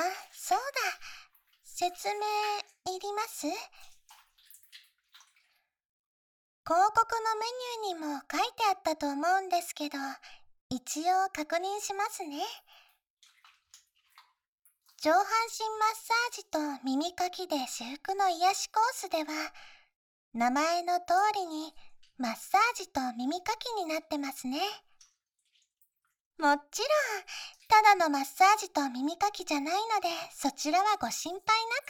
あ、そうだ。説明いります？広告のメニューにも書いてあったと思うんですけど、一応確認しますね。上半身マッサージと耳かきで至福の癒しコースでは、名前の通りにマッサージと耳かきになってますね。もちろん、ただのマッサージと耳かきじゃないので、そちらはご心配なく。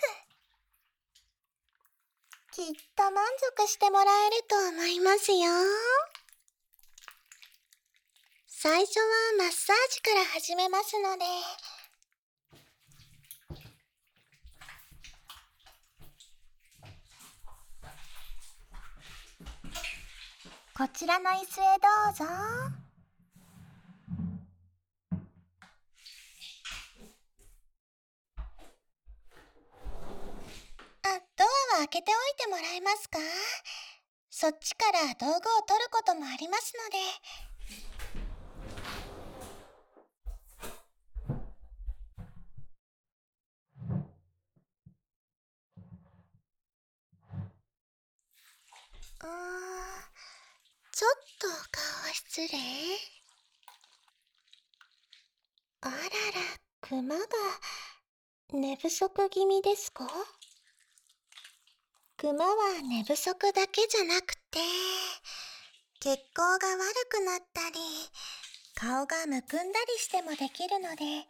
きっと満足してもらえると思いますよ。最初はマッサージから始めますので、こちらの椅子へどうぞ。開けておいてもらえますか？そっちから道具を取ることもありますので。うーん、ちょっと顔失礼。あらら、クマが寝不足気味ですか？クマは寝不足だけじゃなくて、血行が悪くなったり、顔がむくんだりしてもできるので、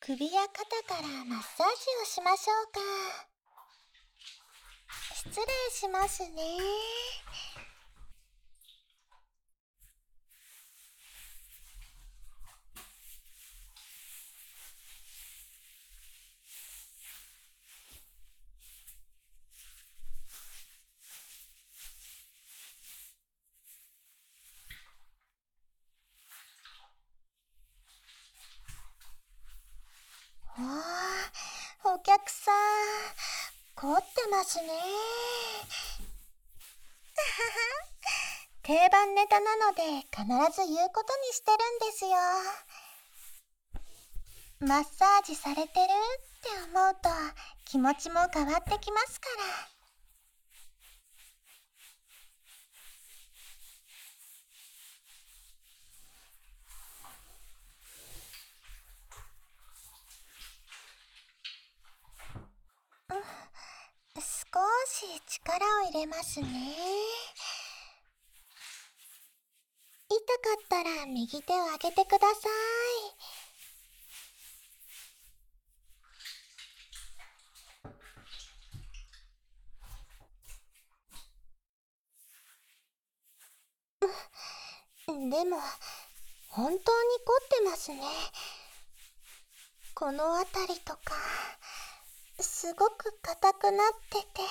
首や肩からマッサージをしましょうか。失礼しますね。お客さん、凝ってますね。定番ネタなので必ず言うことにしてるんですよ。マッサージされてるって思うと気持ちも変わってきますから。し力を入れますね。痛かったら右手を上げてください。でも、本当に凝ってますね。この辺りとか。すごく硬くなってて。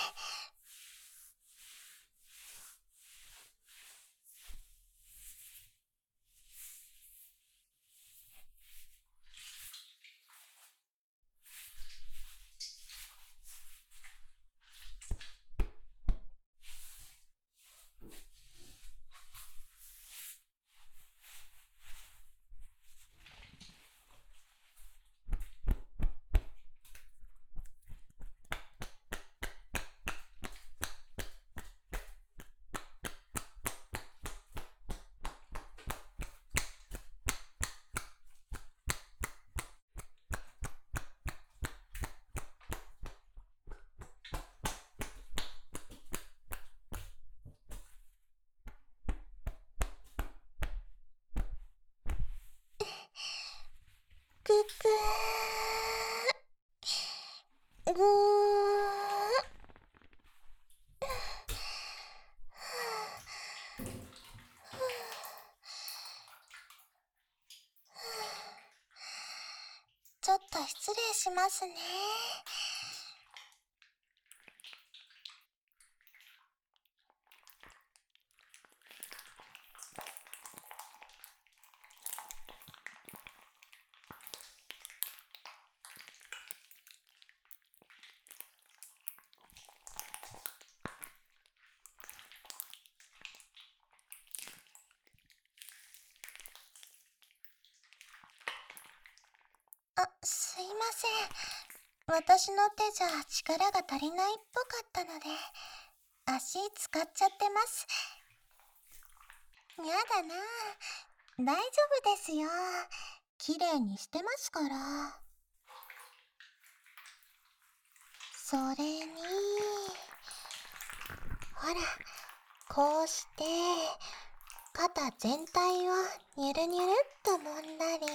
くぐ。ちょっと失礼しますね。あ、すいまません。私の手じゃ力が足りないっぽかったので、足使っちゃってます。やだな大丈夫ですよ。綺麗にしてますから。それに、ほら、こうして、肩全体をニュルニュルっと揉んだり、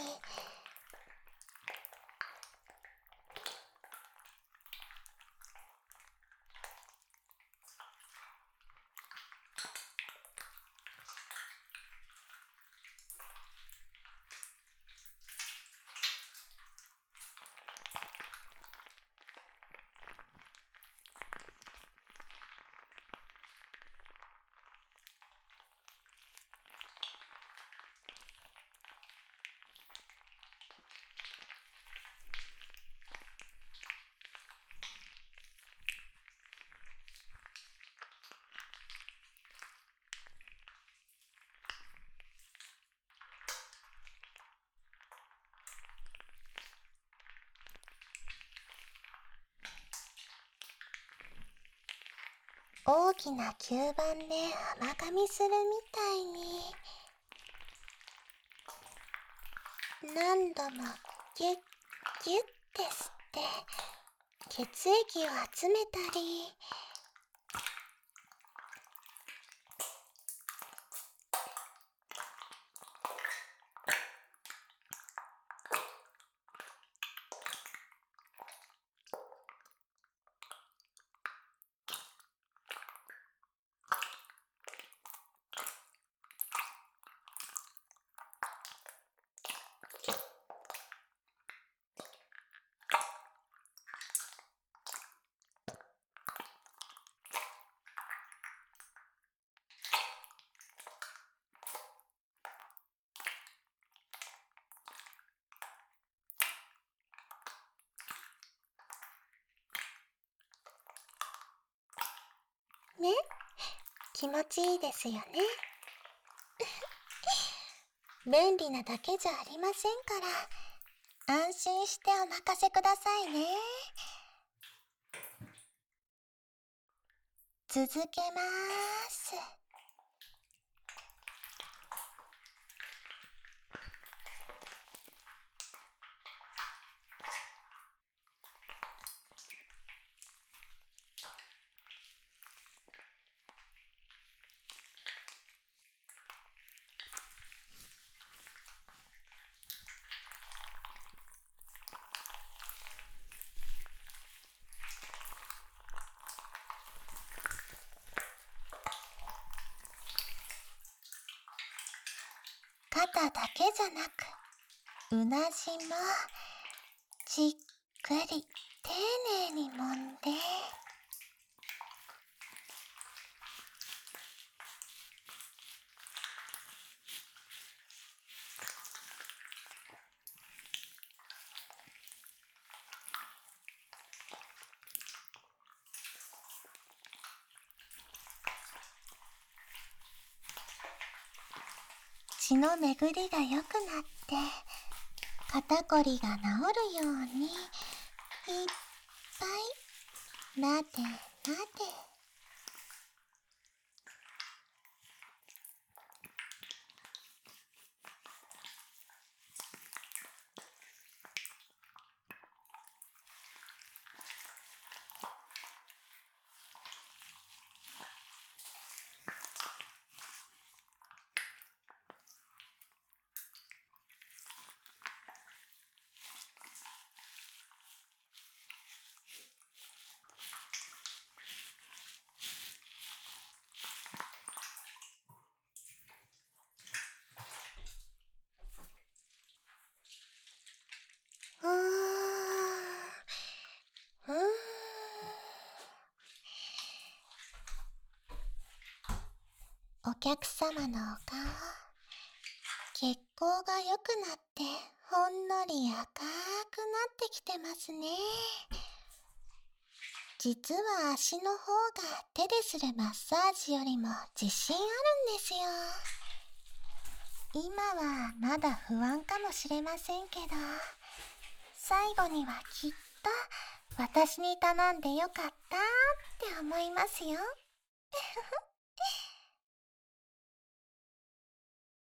大きな吸盤で甘噛みするみたいに。何度もギュッギュッて吸って血液を集めたりね。気持ちいいですよね。便利なだけじゃありませんから。安心してお任せくださいね。続けます肩だけじゃなくうなじもじっくり丁寧に揉んで。血の巡りが良くなって肩こりが治るようにいっぱいなでなで。お客様のお顔血行が良くなってほんのり赤くなってきてますね。実は足の方が手でするマッサージよりも自信あるんですよ。今はまだ不安かもしれませんけど最後にはきっと私に頼んでよかったって思いますよ。